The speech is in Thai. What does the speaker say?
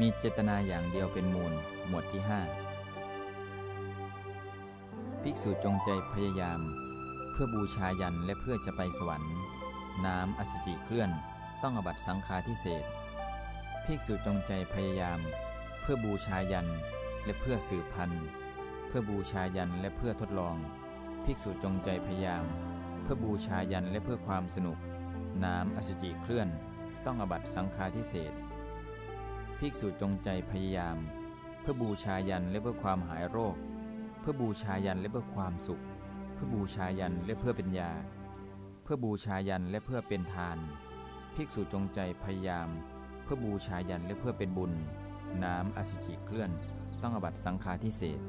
มีเจตนาอย่างเดียวเป็นมูล หมวดที่ 5 ภิกษุจงใจพยายาม เพื่อบูชายันและเพื่อจะไปสวรรค์ น้ำอสุจิเคลื่อนต้องอบัตสังฆาทิเศษภิกษุจงใจพยายาม เพื่อบูชายันและเพื่อสืบพันธุ์เพื่อบูชายันและเพื่อทดลอง ภิกษุจงใจพยายาม เพื่อบูชายันและเพื่อความสนุก น้ำอสุจิเคลื่อน ต้องอบัตสังฆาทิเศษ ภิกษุจงใจพยายาม เพื่อบูชายันและเพื่อความหายโรค เพื่อบูชายันและเพื่อความสุข เพื่อบูชายันและเพื่อเป็นยา เพื่อบูชายันและเพื่อเป็นทาน ภิกษุจงใจพยายาม เพื่อบูชายันและเพื่อเป็นบุญ น้ำอสุจิเคลื่อน ต้องอบัตสังฆาทิเศษ